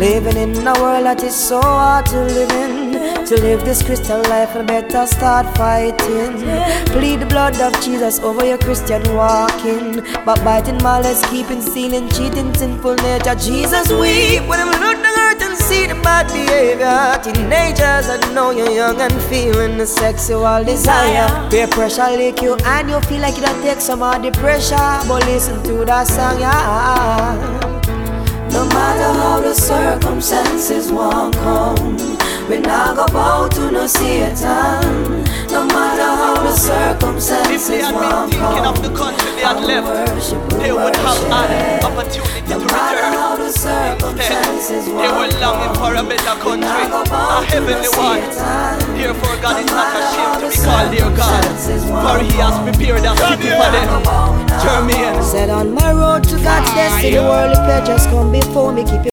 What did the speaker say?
Living in a world that is so hard to live in. To live this Christian life, I better start fighting. Plead the blood of Jesus over your Christian walking. But biting malice, keeping stealing, cheating, sinful nature. Jesus weep when I'm look the earth and see the bad behavior. Teenagers, I know you're young and feeling the sexual desire. Peer pressure lick you and you feel like you don't take some of the pressure. But listen to that song, yeah. Circumstances won't come, we not go bow to no Satan. No matter how the circumstances If circumstances they had been won't thinking of come, the country they had I'll left, worship, they would have worship. had opportunity No to matter return. how the Instead, circumstances they were won't longing for a come, better we country, not go a bow to no heavenly one. Satan. Therefore, God No is not matter ashamed how to the be called their God, circumstances for won't He has come, prepared a city for them. Jermaine. Said on my road to God's destiny, worldly pleasures come before me. Keep